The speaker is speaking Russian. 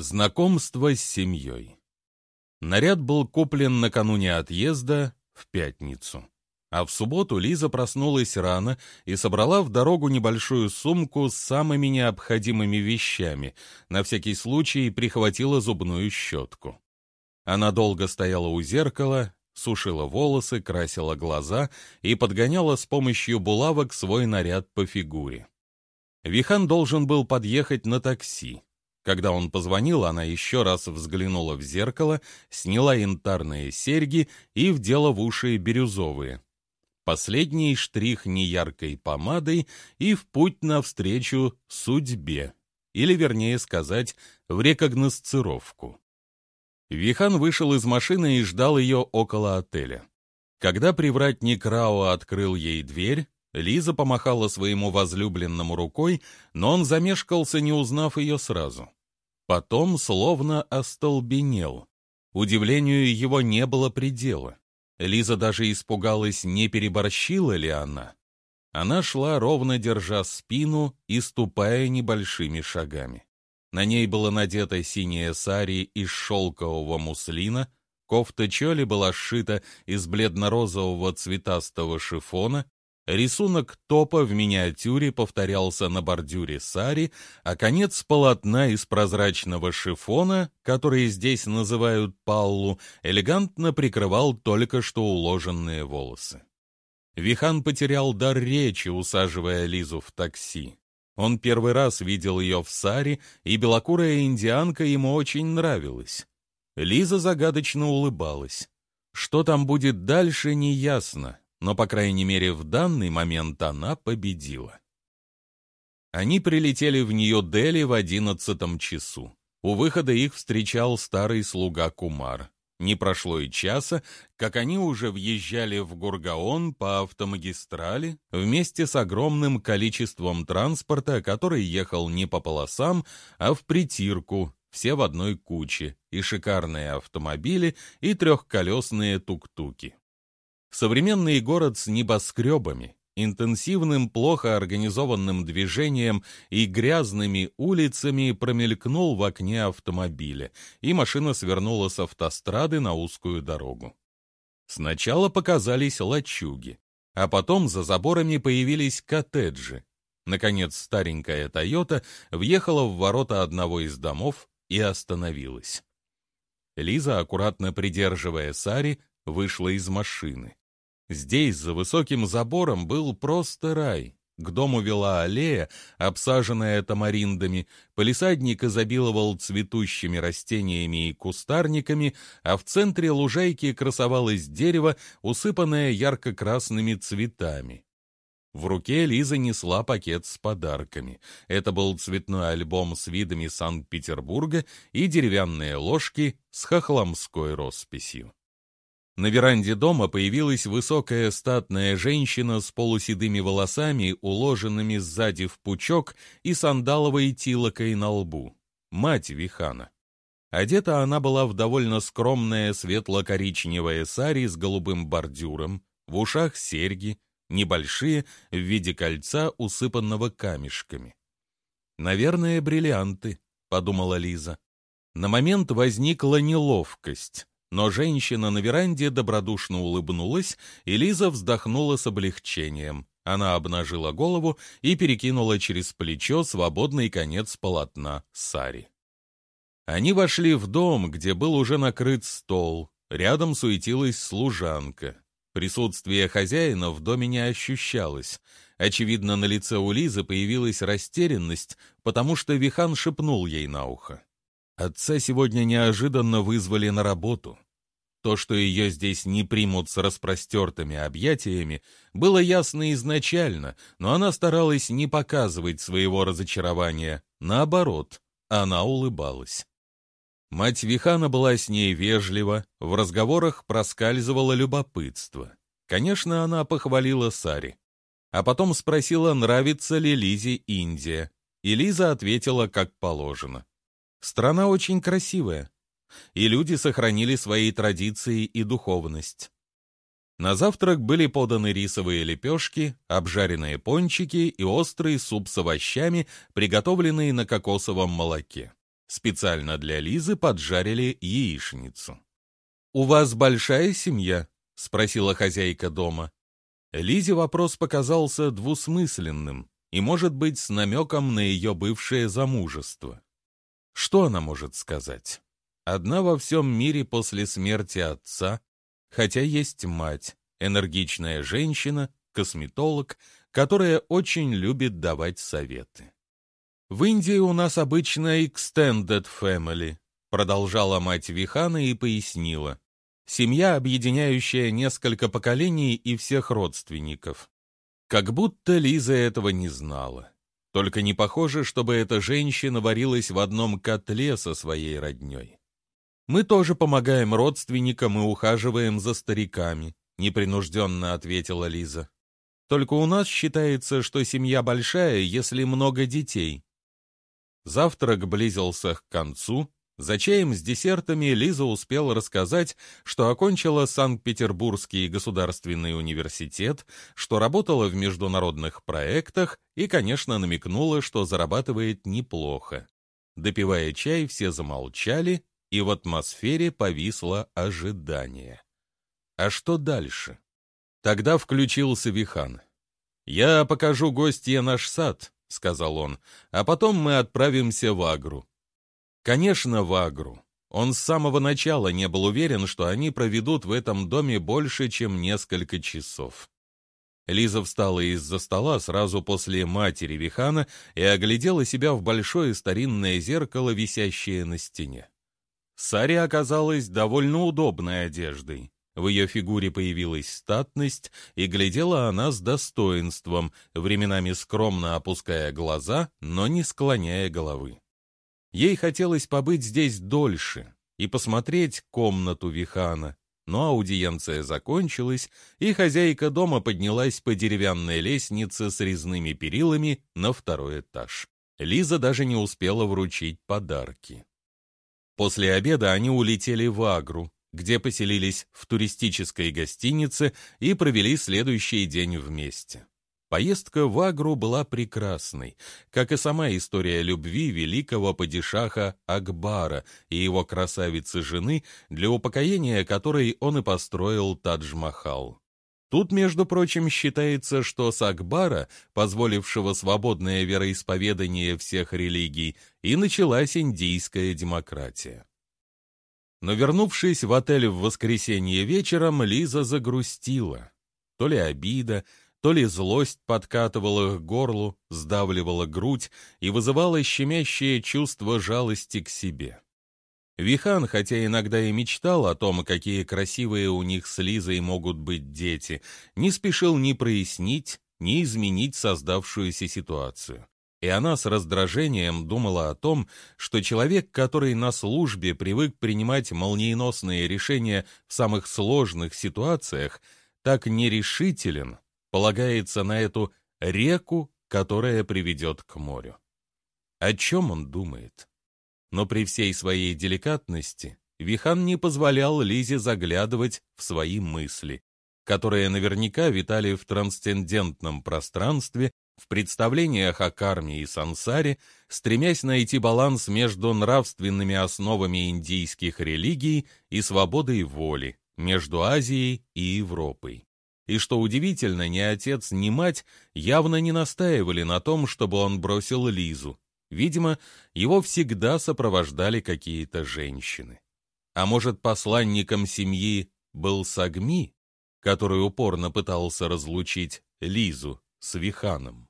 Знакомство с семьей. Наряд был куплен накануне отъезда в пятницу. А в субботу Лиза проснулась рано и собрала в дорогу небольшую сумку с самыми необходимыми вещами, на всякий случай прихватила зубную щетку. Она долго стояла у зеркала, сушила волосы, красила глаза и подгоняла с помощью булавок свой наряд по фигуре. Вихан должен был подъехать на такси. Когда он позвонил, она еще раз взглянула в зеркало, сняла янтарные серьги и вдела в уши бирюзовые. Последний штрих неяркой помадой и в путь навстречу судьбе, или, вернее сказать, в рекогносцировку. Вихан вышел из машины и ждал ее около отеля. Когда привратник Рао открыл ей дверь, Лиза помахала своему возлюбленному рукой, но он замешкался, не узнав ее сразу. Потом словно остолбенел. Удивлению его не было предела. Лиза даже испугалась, не переборщила ли она. Она шла, ровно держа спину и ступая небольшими шагами. На ней было надето синее сари из шелкового муслина, кофта чоли была сшита из бледно-розового цветастого шифона, Рисунок топа в миниатюре повторялся на бордюре сари, а конец полотна из прозрачного шифона, который здесь называют паллу, элегантно прикрывал только что уложенные волосы. Вихан потерял дар речи, усаживая Лизу в такси. Он первый раз видел ее в саре, и белокурая индианка ему очень нравилась. Лиза загадочно улыбалась. Что там будет дальше, неясно, но, по крайней мере, в данный момент она победила. Они прилетели в Нью-Дели в одиннадцатом часу. У выхода их встречал старый слуга Кумар. Не прошло и часа, как они уже въезжали в Гургаон по автомагистрали вместе с огромным количеством транспорта, который ехал не по полосам, а в притирку, все в одной куче, и шикарные автомобили, и трехколесные тук-туки. Современный город с небоскребами, интенсивным, плохо организованным движением и грязными улицами промелькнул в окне автомобиля, и машина свернула с автострады на узкую дорогу. Сначала показались лачуги, а потом за заборами появились коттеджи. Наконец старенькая «Тойота» въехала в ворота одного из домов и остановилась. Лиза, аккуратно придерживая Сари, вышла из машины. Здесь, за высоким забором, был просто рай. К дому вела аллея, обсаженная тамариндами, полисадник изобиловал цветущими растениями и кустарниками, а в центре лужайки красовалось дерево, усыпанное ярко-красными цветами. В руке Лиза несла пакет с подарками. Это был цветной альбом с видами Санкт-Петербурга и деревянные ложки с хохломской росписью. На веранде дома появилась высокая статная женщина с полуседыми волосами, уложенными сзади в пучок и сандаловой тилокой на лбу. Мать Вихана. Одета она была в довольно скромное светло-коричневое сари с голубым бордюром, в ушах серьги, небольшие, в виде кольца, усыпанного камешками. «Наверное, бриллианты», — подумала Лиза. На момент возникла неловкость. Но женщина на веранде добродушно улыбнулась, и Лиза вздохнула с облегчением. Она обнажила голову и перекинула через плечо свободный конец полотна Сари. Они вошли в дом, где был уже накрыт стол. Рядом суетилась служанка. Присутствие хозяина в доме не ощущалось. Очевидно, на лице у Лизы появилась растерянность, потому что Вихан шепнул ей на ухо. Отца сегодня неожиданно вызвали на работу. То, что ее здесь не примут с распростертыми объятиями, было ясно изначально, но она старалась не показывать своего разочарования. Наоборот, она улыбалась. Мать Вихана была с ней вежлива, в разговорах проскальзывало любопытство. Конечно, она похвалила Сари. А потом спросила, нравится ли Лизе Индия. И Лиза ответила, как положено. Страна очень красивая, и люди сохранили свои традиции и духовность. На завтрак были поданы рисовые лепешки, обжаренные пончики и острый суп с овощами, приготовленный на кокосовом молоке. Специально для Лизы поджарили яичницу. «У вас большая семья?» — спросила хозяйка дома. Лизе вопрос показался двусмысленным и, может быть, с намеком на ее бывшее замужество. Что она может сказать? Одна во всем мире после смерти отца, хотя есть мать, энергичная женщина, косметолог, которая очень любит давать советы. «В Индии у нас обычно extended family», продолжала мать Вихана и пояснила. Семья, объединяющая несколько поколений и всех родственников. Как будто Лиза этого не знала. Только не похоже, чтобы эта женщина варилась в одном котле со своей родней. «Мы тоже помогаем родственникам и ухаживаем за стариками», непринужденно ответила Лиза. «Только у нас считается, что семья большая, если много детей». Завтрак близился к концу, за чаем с десертами Лиза успела рассказать, что окончила Санкт-Петербургский государственный университет, что работала в международных проектах и, конечно, намекнула, что зарабатывает неплохо. Допивая чай, все замолчали, и в атмосфере повисло ожидание. А что дальше? Тогда включился Вихан. «Я покажу гостье наш сад», — сказал он, — «а потом мы отправимся в Агру. Конечно, в Агру. Он с самого начала не был уверен, что они проведут в этом доме больше, чем несколько часов. Лиза встала из-за стола сразу после матери Вихана и оглядела себя в большое старинное зеркало, висящее на стене. Сари оказалась довольно удобной одеждой. В ее фигуре появилась статность, и глядела она с достоинством, временами скромно опуская глаза, но не склоняя головы. Ей хотелось побыть здесь дольше и посмотреть комнату Вихана, но аудиенция закончилась, и хозяйка дома поднялась по деревянной лестнице с резными перилами на второй этаж. Лиза даже не успела вручить подарки. После обеда они улетели в Агру, где поселились в туристической гостинице и провели следующий день вместе. Поездка в Агру была прекрасной, как и сама история любви великого падишаха Акбара и его красавицы-жены, для упокоения которой он и построил Тадж-Махал. Тут, между прочим, считается, что с Акбара, позволившего свободное вероисповедание всех религий, и началась индийская демократия. Но вернувшись в отель в воскресенье вечером, Лиза загрустила. То ли обида, то ли злость подкатывала к горлу, сдавливала грудь и вызывала щемящее чувство жалости к себе. Вихан, хотя иногда и мечтал о том, какие красивые у них с Лизой могут быть дети, не спешил ни прояснить, ни изменить создавшуюся ситуацию. И она с раздражением думала о том, что человек, который на службе привык принимать молниеносные решения в самых сложных ситуациях, так нерешителен, полагается на эту реку, которая приведет к морю. О чем он думает? Но при всей своей деликатности Вихан не позволял Лизе заглядывать в свои мысли, которые наверняка витали в трансцендентном пространстве, в представлениях о карме и сансаре, стремясь найти баланс между нравственными основами индийских религий и свободой воли, между Азией и Европой. И что удивительно, ни отец, ни мать явно не настаивали на том, чтобы он бросил Лизу. Видимо, его всегда сопровождали какие-то женщины. А может, посланником семьи был Сагми, который упорно пытался разлучить Лизу с Виханом?